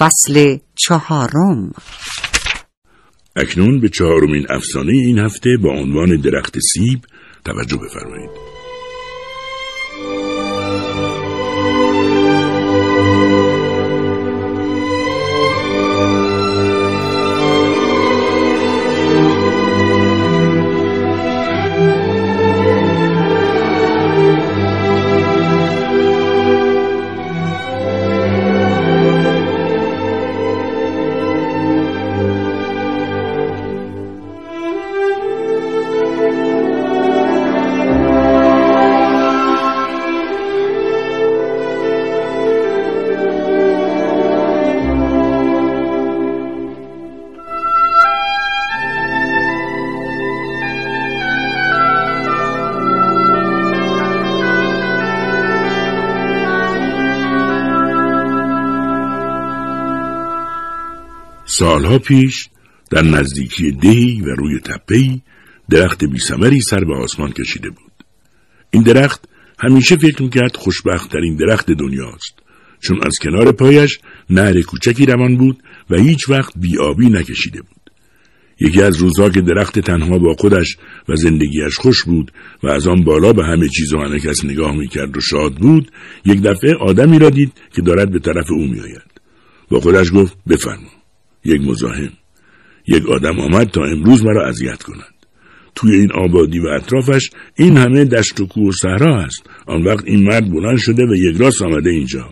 فصل چهارم. اکنون به چهارمین افسانه این هفته با عنوان درخت سیب توجه بفرمایید. سالها پیش در نزدیکی دهی و روی تپهی درخت بیسمری سر به آسمان کشیده بود. این درخت همیشه فکر می‌کرد خوشبختترین درخت دنیاست چون از کنار پایش نهر کوچکی روان بود و هیچ وقت بیابی نکشیده بود. یکی از روزها که درخت تنها با خودش و زندگیش خوش بود و از آن بالا به همه چیز و همه کس نگاه می‌کرد و شاد بود یک دفعه آدمی را دید که دارد به طرف او میآید با خودش گفت بفرما یک مزاحم. یک آدم آمد تا امروز مرا اذیت کند. توی این آبادی و اطرافش این همه دشت و کوه و صحرا است. آن وقت این مرد بلند شده و یک راست آمده اینجا.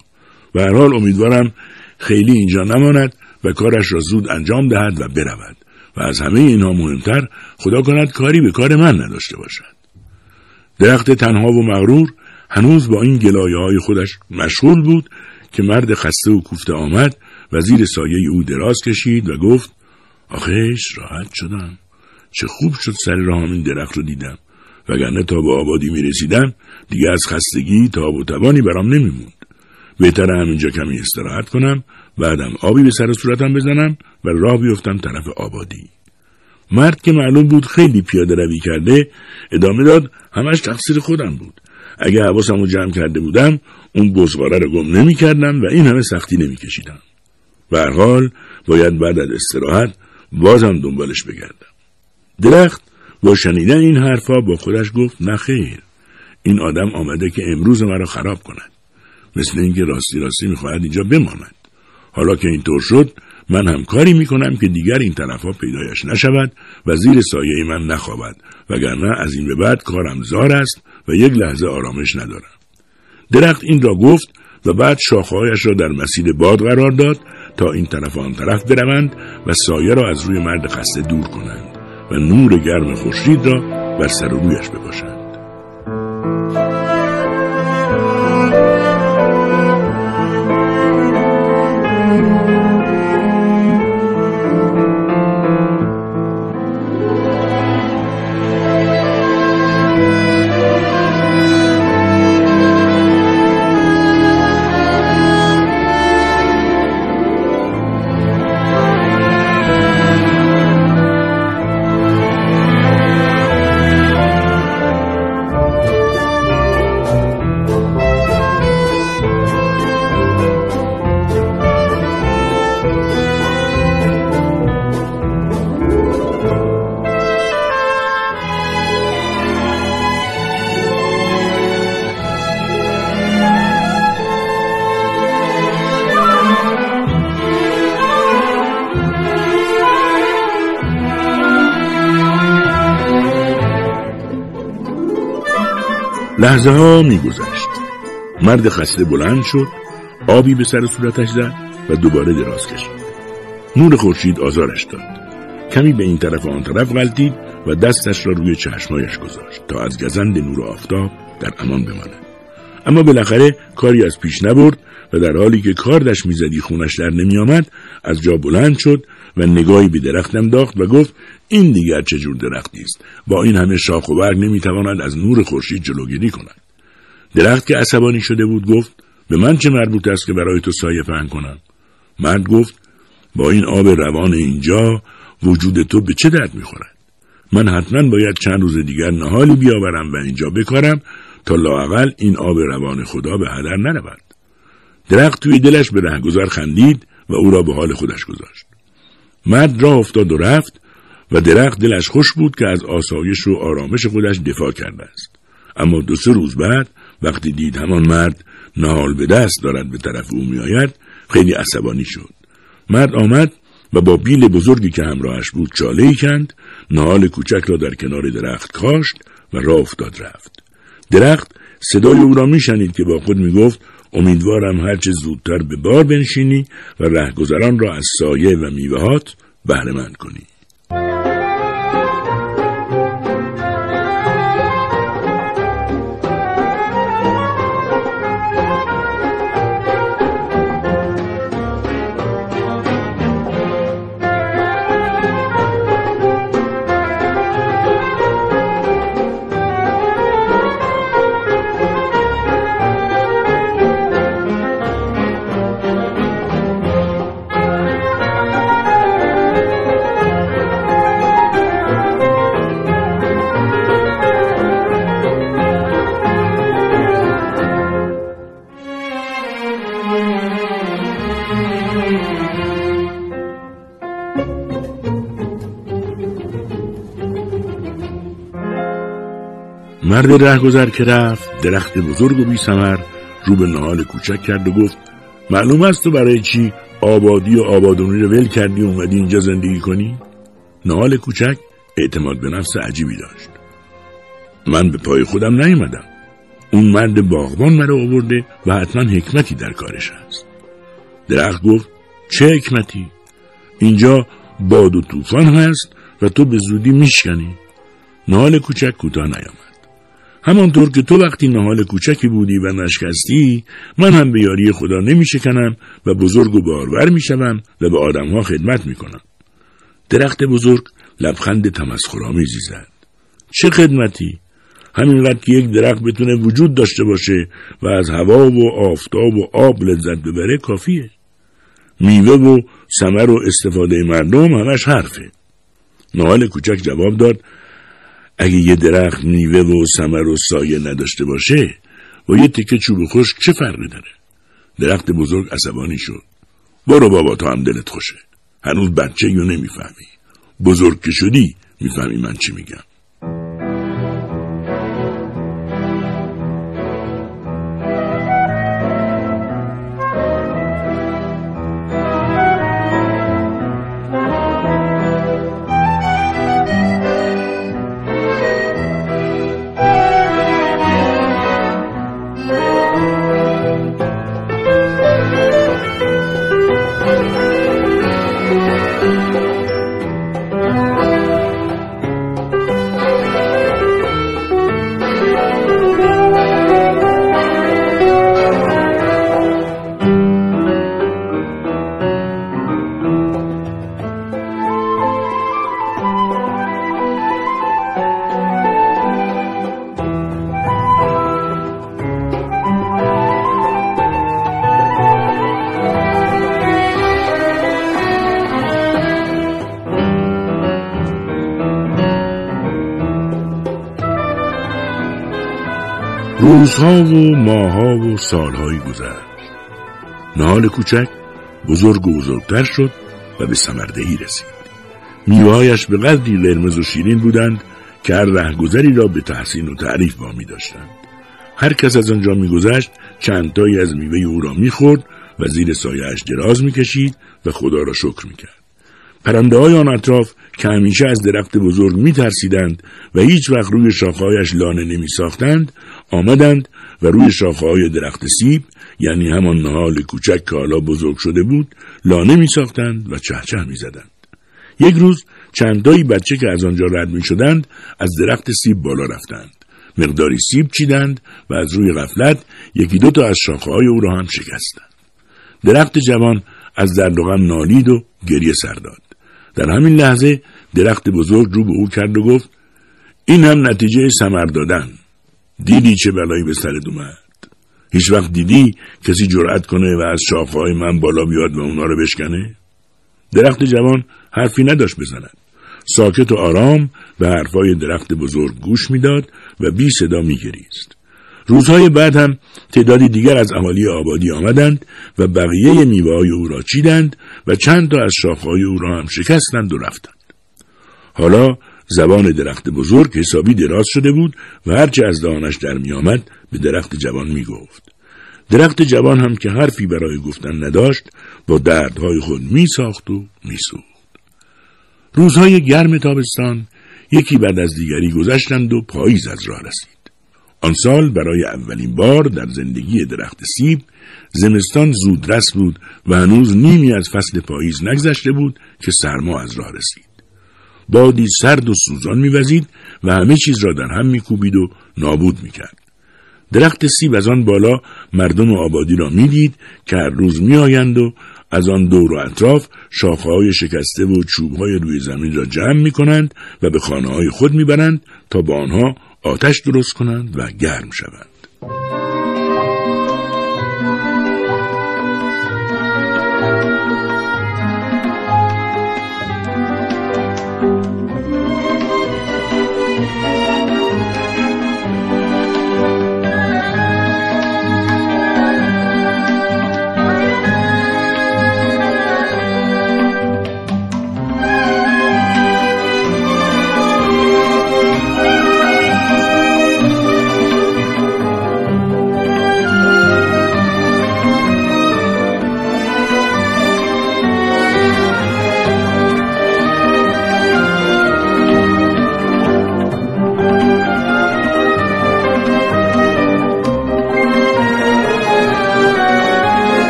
و هر حال امیدوارم خیلی اینجا نماند و کارش را زود انجام دهد و برود. و از همه اینها مهمتر خدا کند کاری به کار من نداشته باشد. درخت تنها و مغرور هنوز با این گلایه های خودش مشغول بود که مرد خسته و کوفته آمد و زیر سایه او دراز کشید و گفت آخش راحت شدم. چه خوب شد سر راهم این درخت رو دیدم. وگرنه تا به آبادی می رسیدم دیگه از خستگی تاب و توانی برام نمیموند بهتر همینجا کمی استراحت کنم بعدم آبی به سر صورتم بزنم و راه بیفتم طرف آبادی. مرد که معلوم بود خیلی پیاده روی کرده ادامه داد همش تقصیر خودم بود. اگه حواسم رو جمع کرده بودم اون بزغاره رو گم نمی کردم و این همه سختی نمی کشیدم. و حال باید بعد از استراحت بازم دنبالش بگردم. درخت با شنیدن این حرفا با خودش گفت نخیر این آدم آمده که امروز مرا خراب کند. مثل اینکه راستی راستی می‌خواهد اینجا بماند. حالا که اینطور شد من هم کاری می‌کنم که دیگر این طرفها پیدایش نشود و زیر سایه من نخوابد وگرنه از این به بعد کارم زار است و یک لحظه آرامش ندارم. درخت این را گفت و بعد شاخهایش را در مسیر باد قرار داد تا این طرف و آن طرف بروند و سایه را از روی مرد خسته دور کنند و نور گرم خورشید را بر سر و رویش بباشند. لحظه ها می گذشت. مرد خسته بلند شد آبی به سر صورتش زد و دوباره دراز کشید. نور خورشید آزارش داد. کمی به این طرف و آن طرف غلطید و دستش را روی چشمایش گذاشت تا از گزند نور آفتاب در امان بماند. اما بالاخره کاری از پیش نبرد و در حالی که کاردش می‌زدی خونش در نمیآمد از جا بلند شد و نگاهی به درخت انداخت و گفت این دیگر چه جور درختی است با این همه شاخ و برگ نمی‌تواند از نور خورشید جلوگیری کند. درخت که عصبانی شده بود گفت به من چه مربوط است که برای تو سایه پهن کنم؟ مرد گفت با این آب روان اینجا وجود تو به چه درد می‌خورد؟ من حتما باید چند روز دیگر نهالی بیاورم و اینجا بکارم تا لاقل این آب روان خدا به هدر نرود. درخت توی دلش به رهگذر خندید و او را به حال خودش گذاشت. مرد راه افتاد و رفت و درخت دلش خوش بود که از آسایش و آرامش خودش دفاع کرده است. اما دو سه روز بعد وقتی دید همان مرد نهال به دست دارد به طرف او میآید خیلی عصبانی شد. مرد آمد و با بیل بزرگی که همراهش بود چاله ای کند نهال کوچک را در کنار درخت کاشت و راه افتاد رفت. درخت صدای او را میشنید که با خود می‌گفت امیدوارم هرچه زودتر به بار بنشینی و رهگذران را از سایه و میوهات بهرهمند کنی. مرد رهگذر که رفت درخت بزرگ و بی سمر رو به نهال کوچک کرد و گفت معلوم است تو برای چی آبادی و آبادونی رو ول کردی و اومدی اینجا زندگی کنی؟ نهال کوچک اعتماد به نفس عجیبی داشت. من به پای خودم نیومدم. اون مرد باغبان مرا آورده و حتما حکمتی در کارش هست. درخت گفت چه حکمتی؟ اینجا باد و طوفان هست و تو به زودی میشکنی. نهال کوچک کوتاه نیامد. همانطور که تو وقتی نهال کوچکی بودی و نشکستی من هم به یاری خدا نمی شکنم و بزرگ و بارور می شوم و به آدمها خدمت می کنم. درخت بزرگ لبخند تمسخرآمیزی زد. چه خدمتی؟ همینقدر که یک درخت بتونه وجود داشته باشه و از هوا و آفتاب و آب لذت ببره کافیه. میوه و سمر و استفاده مردم همش حرفه. نهال کوچک جواب داد اگه یه درخت میوه و سمر و سایه نداشته باشه با یه تکه چوب خشک چه فرقی داره؟ درخت بزرگ عصبانی شد. برو بابا تو هم دلت خوشه. هنوز بچه یو نمی‌فهمی. بزرگ که شدی می‌فهمی من چی میگم. روزها و ماها و سالهایی گذشت. نهال کوچک بزرگ و بزرگتر شد و به سمردهی رسید. میوهایش به قدری قرمز و شیرین بودند که هر رهگذری را به تحسین و تعریف می داشتند. هر کس از آنجا میگذشت چندتایی از میوه او را می‌خورد و زیر سایهاش دراز می‌کشید و خدا را شکر می‌کرد پرنده های آن اطراف که همیشه از درخت بزرگ می ترسیدند و هیچ وقت روی شاخهایش لانه نمی ساختند آمدند و روی شاخههای درخت سیب یعنی همان نهال کوچک که حالا بزرگ شده بود لانه می ساختند و چهچه می زدند. یک روز چندایی بچه که از آنجا رد می شدند از درخت سیب بالا رفتند. مقداری سیب چیدند و از روی غفلت یکی دو تا از شاخه های او را هم شکستند. درخت جوان از درد و غم نالید و گریه سر داد. در همین لحظه درخت بزرگ رو به او کرد و گفت این هم نتیجه سمر دادن. دیدی چه بلایی به سرت اومد؟ هیچ وقت دیدی کسی جرأت کنه و از شاخهای من بالا بیاد و اونا رو بشکنه؟ درخت جوان حرفی نداشت بزند. ساکت و آرام به حرفای درخت بزرگ گوش می‌داد و بی صدا میگریست. روزهای بعد هم تعدادی دیگر از اهالی آبادی آمدند و بقیه میوه او را چیدند و چند تا از شاخهای او را هم شکستند و رفتند. حالا زبان درخت بزرگ حسابی دراز شده بود و هرچه از دهانش در میآمد به درخت جوان می گفت. درخت جوان هم که حرفی برای گفتن نداشت با دردهای خود می ساخت و می سوخت. روزهای گرم تابستان یکی بعد از دیگری گذشتند و پاییز از راه رسید. آن سال برای اولین بار در زندگی درخت سیب زمستان زودرس بود و هنوز نیمی از فصل پاییز نگذشته بود که سرما از راه رسید. بادی سرد و سوزان میوزید و همه چیز را در هم میکوبید و نابود می‌کرد. درخت سیب از آن بالا مردم آبادی را می‌دید که هر روز میآیند و از آن دور و اطراف شاخه شکسته و چوب های روی زمین را جمع می کنند و به خانه های خود می‌برند تا با آنها آتش درست کنند و گرم شوند.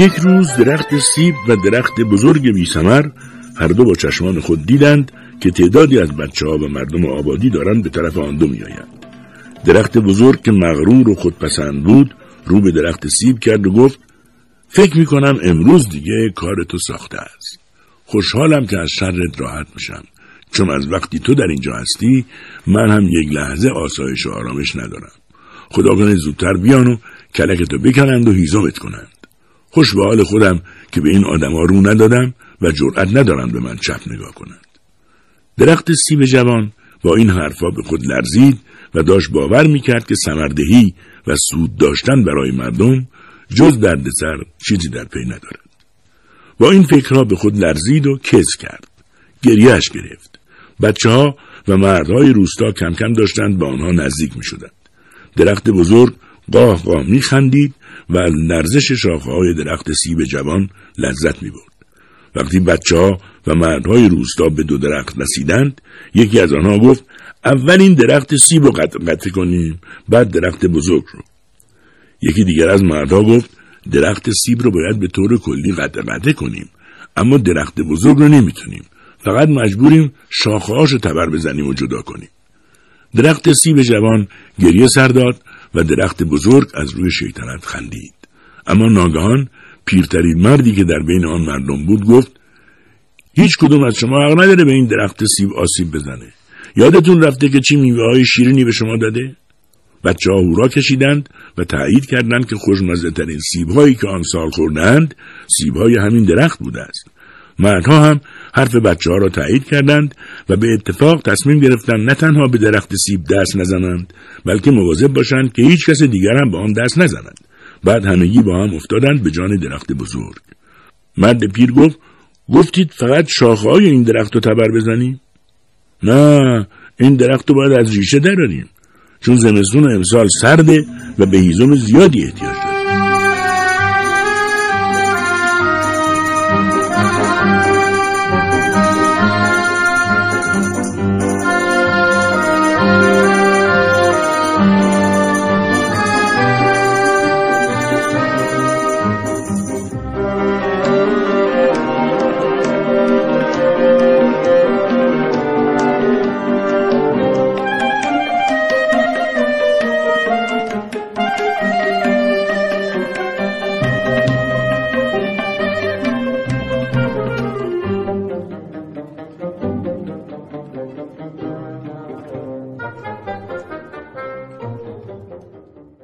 یک روز درخت سیب و درخت بزرگ بیسمر هر دو با چشمان خود دیدند که تعدادی از بچه ها و مردم آبادی دارند به طرف آن دو میآیند. درخت بزرگ که مغرور و خودپسند بود رو به درخت سیب کرد و گفت فکر می کنم امروز دیگه کار تو ساخته است. خوشحالم که از شرت راحت میشم چون از وقتی تو در اینجا هستی من هم یک لحظه آسایش و آرامش ندارم. خدا کنه زودتر بیان و کلک تو بکنند و هیزمت کنند. خوش به حال خودم که به این آدما رو ندادم و جرأت ندارند به من چپ نگاه کنند. درخت سیب جوان با این حرفا به خود لرزید و داشت باور می‌کرد که سمردهی و سود داشتن برای مردم جز دردسر چیزی در پی ندارد. با این فکرها به خود لرزید و کز کرد. گریهش گرفت. بچه ها و مردهای روستا کم کم داشتند به آنها نزدیک می شدند. درخت بزرگ قاه قاه می خندید و لرزش شاخه های درخت سیب جوان لذت می برد. وقتی بچه ها و مردهای روستا به دو درخت رسیدند یکی از آنها گفت اول این درخت سیب رو قطع, قطع کنیم بعد درخت بزرگ رو. یکی دیگر از مردها گفت درخت سیب رو باید به طور کلی قطع قطع کنیم اما درخت بزرگ رو نمی‌تونیم. فقط مجبوریم شاخه رو تبر بزنیم و جدا کنیم. درخت سیب جوان گریه سر داد و درخت بزرگ از روی شیطنت خندید. اما ناگهان پیرترین مردی که در بین آن مردم بود گفت هیچ کدوم از شما حق نداره به این درخت سیب آسیب بزنه. یادتون رفته که چی میوه های شیرینی به شما داده؟ بچه ها هورا کشیدند و تایید کردند که خوشمزه ترین سیب هایی که آن سال خوردند سیب های همین درخت بوده است. مردها هم حرف بچه ها را تایید کردند و به اتفاق تصمیم گرفتند نه تنها به درخت سیب دست نزنند بلکه مواظب باشند که هیچ کس دیگر هم به آن دست نزنند بعد همگی با هم افتادند به جان درخت بزرگ. مرد پیر گفت گفتید فقط شاخه این درخت رو تبر بزنیم؟ نه این درخت رو باید از ریشه دراریم. چون زمستون امسال سرده و به هیزم زیادی احتیاج داره